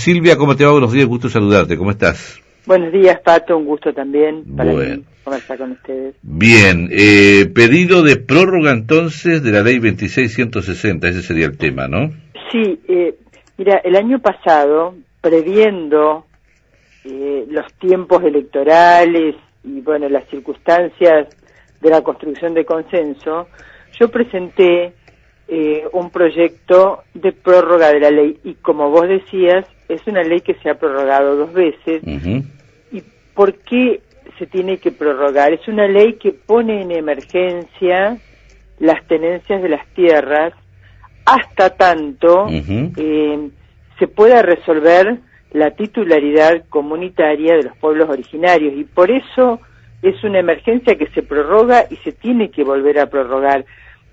Silvia, ¿cómo te va? Buenos días, gusto saludarte. ¿Cómo estás? Buenos días, Pato. Un gusto también para Bueno. conversar con ustedes. Bien, eh, pedido de prórroga entonces de la ley 26160, ese sería el tema, ¿no? Sí, eh, mira, el año pasado, previendo eh, los tiempos electorales y, bueno, las circunstancias de la construcción de consenso, yo presenté eh, un proyecto de prórroga de la ley y, como vos decías, es una ley que se ha prorrogado dos veces. ¿Y por qué se tiene que prorrogar? Es una ley que pone en emergencia las tenencias de las tierras hasta tanto eh, se pueda resolver la titularidad comunitaria de los pueblos originarios y por eso es una emergencia que se prorroga y se tiene que volver a prorrogar.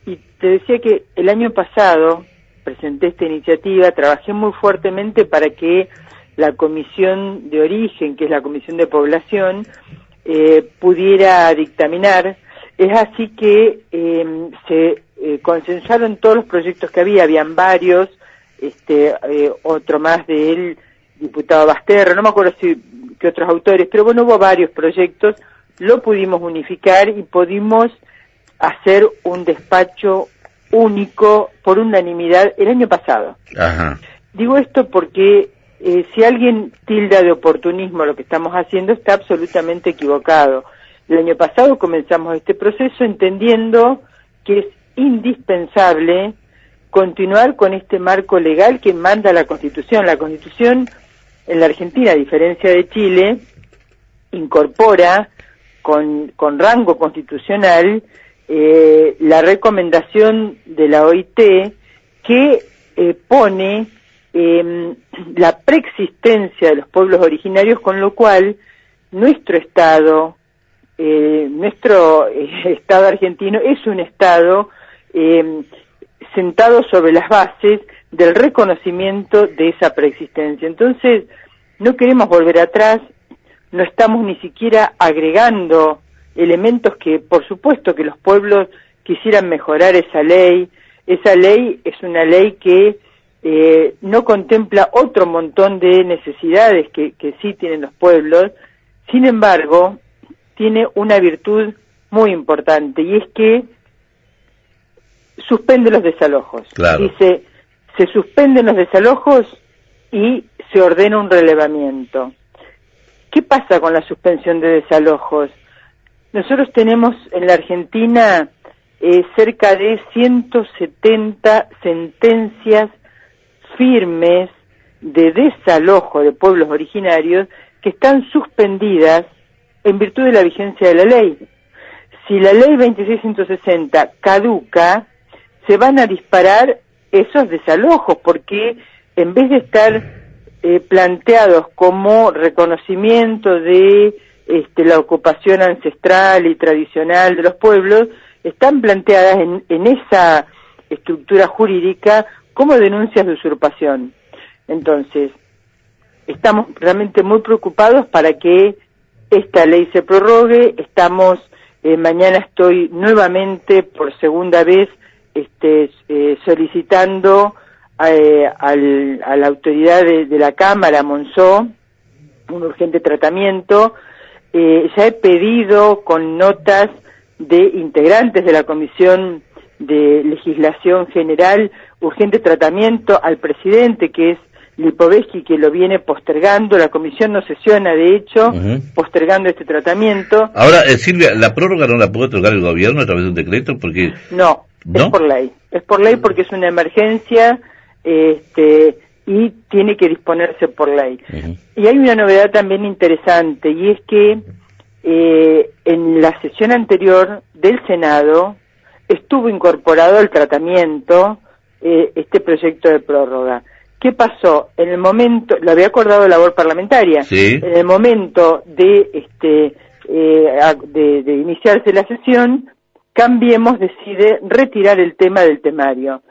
Y te decía que el año pasado presenté esta iniciativa, trabajé muy fuertemente para que la comisión de origen, que es la comisión de población, eh, pudiera dictaminar. Es así que eh, se eh, consensuaron todos los proyectos que había, habían varios, este, eh, otro más del diputado Basterra, no me acuerdo si qué otros autores, pero bueno, hubo varios proyectos, lo pudimos unificar y pudimos hacer un despacho único por unanimidad el año pasado. Ajá. Digo esto porque eh, si alguien tilda de oportunismo lo que estamos haciendo está absolutamente equivocado. El año pasado comenzamos este proceso entendiendo que es indispensable continuar con este marco legal que manda la Constitución. La Constitución en la Argentina, a diferencia de Chile, incorpora con, con rango constitucional eh, la recomendación de la OIT que eh, pone eh, la preexistencia de los pueblos originarios, con lo cual nuestro Estado, eh, nuestro eh, Estado argentino es un Estado eh, sentado sobre las bases del reconocimiento de esa preexistencia. Entonces, no queremos volver atrás, no estamos ni siquiera agregando elementos que, por supuesto, que los pueblos quisieran mejorar esa ley. Esa ley es una ley que eh, no contempla otro montón de necesidades que, que sí tienen los pueblos. Sin embargo, tiene una virtud muy importante y es que suspende los desalojos. Claro. Dice, se suspenden los desalojos y se ordena un relevamiento. ¿Qué pasa con la suspensión de desalojos? Nosotros tenemos en la Argentina eh, cerca de 170 sentencias firmes de desalojo de pueblos originarios que están suspendidas en virtud de la vigencia de la ley. Si la ley 2660 caduca, se van a disparar esos desalojos porque en vez de estar eh, planteados como reconocimiento de este, la ocupación ancestral y tradicional de los pueblos, están planteadas en, en esa estructura jurídica como denuncias de usurpación. Entonces, estamos realmente muy preocupados para que esta ley se prorrogue. Estamos, eh, mañana estoy nuevamente por segunda vez este, eh, solicitando eh, al- a la autoridad de, de la Cámara, Monzó, un urgente tratamiento. Eh, ya he pedido con notas de integrantes de la Comisión de Legislación General urgente tratamiento al presidente, que es Lipovetsky, que lo viene postergando. La comisión no sesiona, de hecho, postergando este tratamiento. Ahora, eh, Silvia, ¿la prórroga no la puede otorgar el gobierno a través de un decreto? Porque, No, ¿No? es por ley. Es por ley porque es una emergencia este, y tiene que disponerse por ley. Y hay una novedad también interesante y es que eh, en la sesión anterior del Senado estuvo incorporado al tratamiento eh, este proyecto de prórroga. ¿Qué pasó? En el momento, lo había acordado labor parlamentaria, Sí. en el momento de, este, eh, de, de iniciarse la sesión, Cambiemos decide retirar el tema del temario.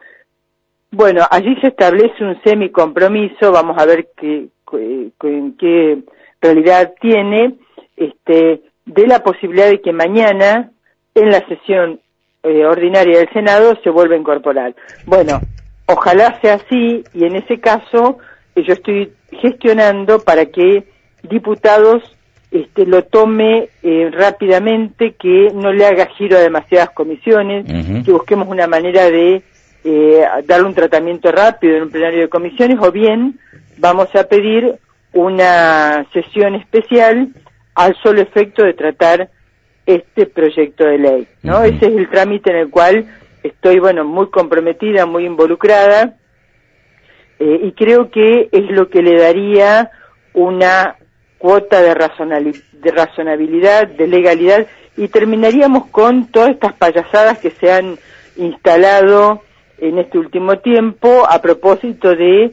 Bueno, allí se establece un semicompromiso, vamos a ver qué, qué, qué realidad tiene, este, de la posibilidad de que mañana, en la sesión eh, ordinaria del Senado, se vuelva a incorporar. Bueno, ojalá sea así y en ese caso yo estoy gestionando para que diputados este, lo tome eh, rápidamente, que no le haga giro a demasiadas comisiones, que busquemos una manera de eh, darle un tratamiento rápido en un plenario de comisiones, o bien vamos a pedir una sesión especial al solo efecto de tratar este proyecto de ley, ¿no? Ese es el trámite en el cual estoy, bueno, muy comprometida, muy involucrada, eh, y creo que es lo que le daría una cuota de, de razonabilidad, de legalidad, y terminaríamos con todas estas payasadas que se han instalado en este último tiempo a propósito de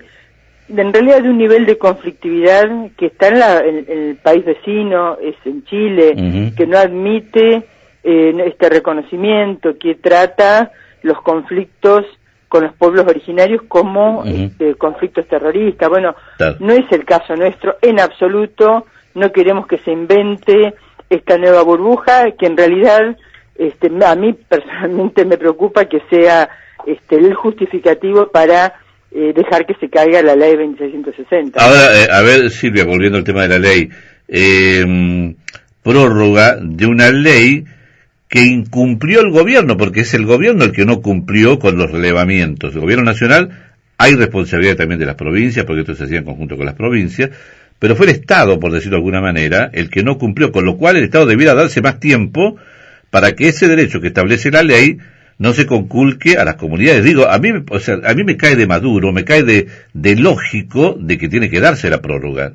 en realidad de un nivel de conflictividad que está en, el país vecino, es en Chile, que no admite eh, este reconocimiento, que trata los conflictos con los pueblos originarios como este, conflictos terroristas. Bueno, no es el caso nuestro en absoluto, no queremos que se invente esta nueva burbuja, que en realidad este, a mí personalmente me preocupa que sea este, el justificativo para eh, dejar que se caiga la ley 2660. Ahora, eh, a ver, Silvia, volviendo al tema de la ley, eh, prórroga de una ley que incumplió el gobierno, porque es el gobierno el que no cumplió con los relevamientos. El gobierno nacional, hay responsabilidad también de las provincias, porque esto se hacía en conjunto con las provincias, pero fue el Estado, por decirlo de alguna manera, el que no cumplió, con lo cual el Estado debiera darse más tiempo para que ese derecho que establece la ley no se conculque a las comunidades. Digo, a mí, o sea, a mí me cae de maduro, me cae de, de lógico de que tiene que darse la prórroga.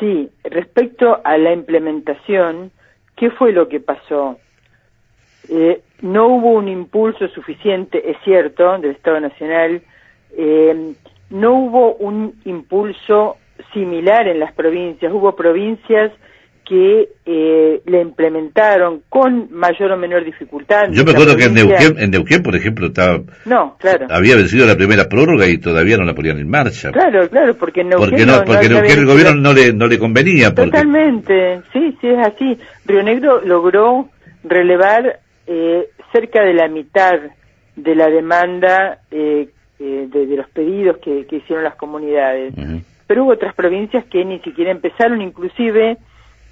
Sí, respecto a la implementación, ¿qué fue lo que pasó? Eh, no hubo un impulso suficiente, es cierto, del Estado Nacional, eh, no hubo un impulso similar en las provincias, hubo provincias que eh, le implementaron con mayor o menor dificultad. Yo me acuerdo que en Neuquén, por ejemplo, estaba, no, claro. había vencido la primera prórroga y todavía no la ponían en marcha. Claro, claro, porque en Neuquén, porque no, porque Neuquén el gobierno no le, no le convenía. Totalmente, sí, sí, es así. Río Negro logró relevar eh, cerca de la mitad de la demanda eh, eh de, de, los pedidos que, que hicieron las comunidades. Pero hubo otras provincias que ni siquiera empezaron, inclusive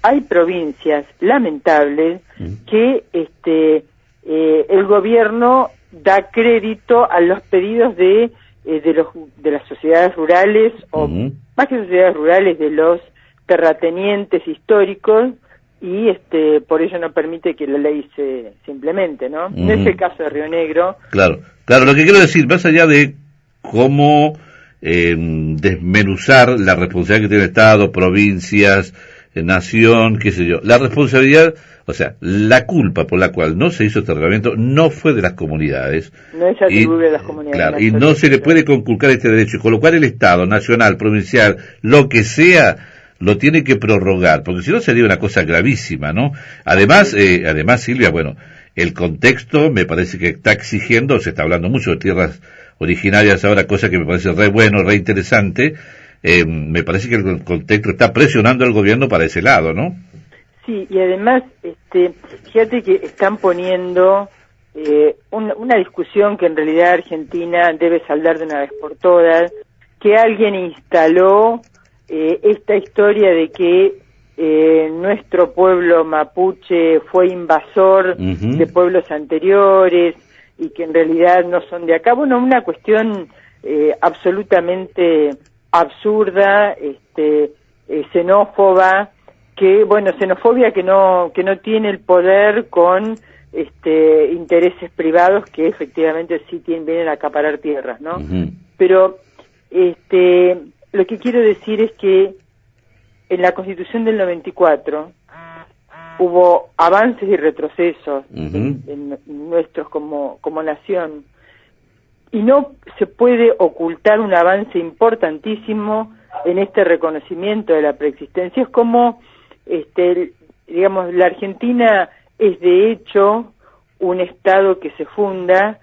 hay provincias lamentables mm. que este eh, el gobierno da crédito a los pedidos de eh, de los de las sociedades rurales o más que sociedades rurales de los terratenientes históricos y este por ello no permite que la ley se, implemente, ¿no? No es el caso de Río Negro. Claro, claro, lo que quiero decir, más allá de cómo eh, desmenuzar la responsabilidad que tiene el Estado, provincias, nación, qué sé yo. La responsabilidad, o sea, la culpa por la cual no se hizo este reglamento no fue de las comunidades. No es atribuible a las comunidades. Claro, y no se le puede conculcar este derecho, con lo cual el Estado, nacional, provincial, lo que sea, lo tiene que prorrogar, porque si no sería una cosa gravísima, ¿no? Además, eh, además, Silvia, bueno, el contexto me parece que está exigiendo, se está hablando mucho de tierras originarias ahora, cosa que me parece re bueno, re interesante, eh, me parece que el contexto está presionando al gobierno para ese lado, ¿no? Sí, y además, este, fíjate que están poniendo eh, una discusión que en realidad Argentina debe saldar de una vez por todas, que alguien instaló eh, esta historia de que eh, nuestro pueblo mapuche fue invasor de pueblos anteriores y que en realidad no son de acá. Bueno, una cuestión eh, absolutamente absurda, este, eh, xenófoba, que bueno, xenofobia que no que no tiene el poder con este intereses privados que efectivamente sí tienen vienen a acaparar tierras, ¿no? Pero este lo que quiero decir es que en la Constitución del 94 hubo avances y retrocesos en, nuestros como como nación y no se puede ocultar un avance importantísimo en este reconocimiento de la preexistencia. Es como, este, digamos, la Argentina es de hecho un Estado que se funda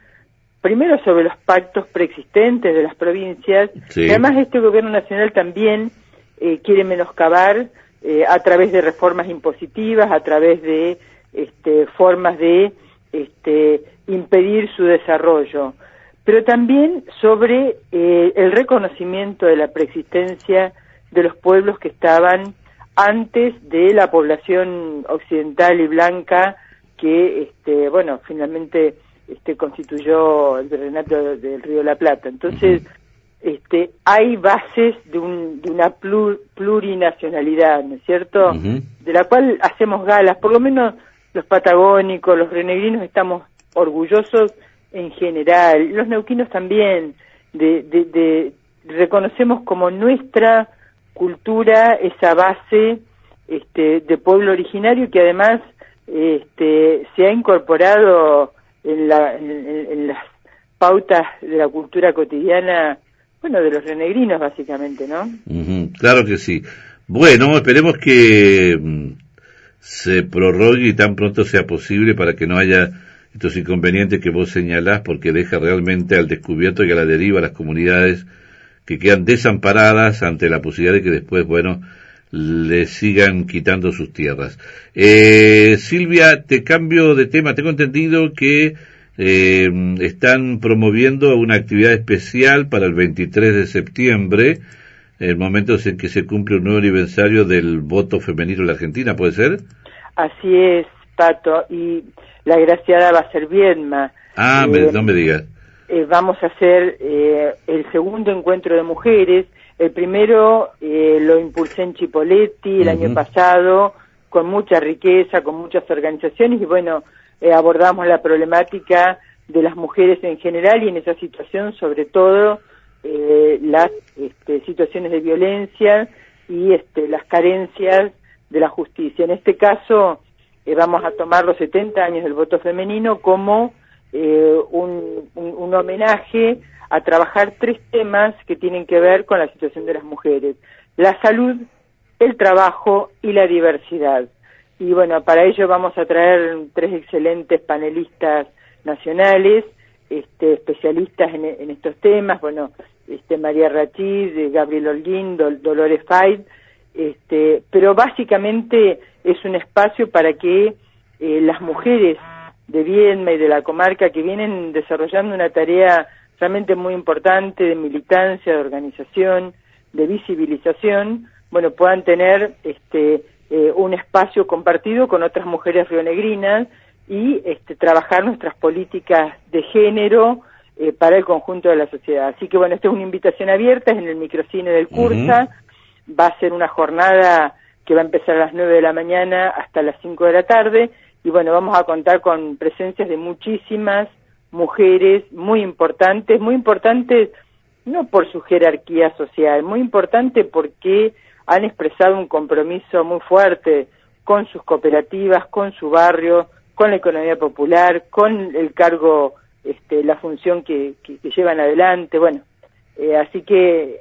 primero sobre los pactos preexistentes de las provincias, y además este gobierno nacional también eh, quiere menoscabar eh, a través de reformas impositivas, a través de este, formas de este, impedir su desarrollo pero también sobre eh, el reconocimiento de la preexistencia de los pueblos que estaban antes de la población occidental y blanca que, este, bueno, finalmente este, constituyó el Renato del Río de la Plata. Entonces, este, hay bases de, una plurinacionalidad, ¿no es cierto? De la cual hacemos galas, por lo menos los patagónicos, los renegrinos estamos orgullosos en general, los neuquinos también, de, de, reconocemos como nuestra cultura esa base este, de pueblo originario que además este, se ha incorporado en, la, en, las pautas de la cultura cotidiana, bueno, de los renegrinos básicamente, ¿no? claro que sí. Bueno, esperemos que mm, se prorrogue y tan pronto sea posible para que no haya estos inconvenientes que vos señalás, porque deja realmente al descubierto y a la deriva las comunidades que quedan desamparadas ante la posibilidad de que después, bueno, le sigan quitando sus tierras. Eh, Silvia, te cambio de tema. Tengo entendido que eh, están promoviendo una actividad especial para el 23 de septiembre, el momento en que se cumple un nuevo aniversario del voto femenino en la Argentina, ¿puede ser? Así es, Pato, y la graciada va a ser Viedma. Ah, eh, no me digas. Eh, vamos a hacer eh, el segundo encuentro de mujeres. El primero eh, lo impulsé en Chipoletti el año pasado, con mucha riqueza, con muchas organizaciones y bueno, abordamos la problemática de las mujeres en general y en esa situación sobre todo las este, situaciones de violencia y este, las carencias de la justicia. En este caso vamos a tomar los 70 años del voto femenino como eh, un, un, homenaje a trabajar tres temas que tienen que ver con la situación de las mujeres. La salud, el trabajo y la diversidad. Y bueno, para ello vamos a traer tres excelentes panelistas nacionales, este, especialistas en, estos temas, bueno, este, María Rachid, Gabriel Holguín, Dolores Fay, este, pero básicamente es un espacio para que eh, las mujeres de Viedma y de la comarca que vienen desarrollando una tarea realmente muy importante de militancia, de organización, de visibilización, bueno, puedan tener este eh, un espacio compartido con otras mujeres rionegrinas y este, trabajar nuestras políticas de género eh, para el conjunto de la sociedad. Así que bueno, esta es una invitación abierta, es en el microcine del Cursa, va a ser una jornada que va a empezar a las 9 de la mañana hasta las 5 de la tarde. Y bueno, vamos a contar con presencias de muchísimas mujeres muy importantes, muy importantes no por su jerarquía social, muy importante porque han expresado un compromiso muy fuerte con sus cooperativas, con su barrio, con la economía popular, con el cargo, este, la función que, llevan adelante, bueno, eh, así que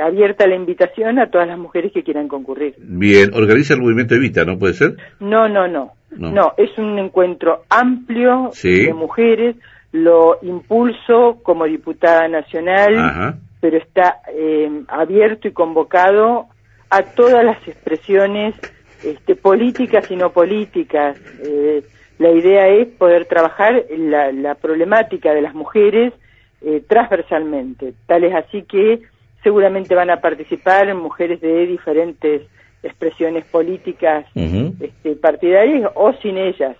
abierta la invitación a todas las mujeres que quieran concurrir. Bien, organiza el movimiento Evita, ¿no puede ser? No, no, no. No, es un encuentro amplio de mujeres. Lo impulso como diputada nacional, pero está eh, abierto y convocado a todas las expresiones este, políticas y no políticas. Eh, la idea es poder trabajar la, la problemática de las mujeres transversalmente. Tal es así que seguramente van a participar mujeres de diferentes expresiones políticas este, partidarias o sin ellas.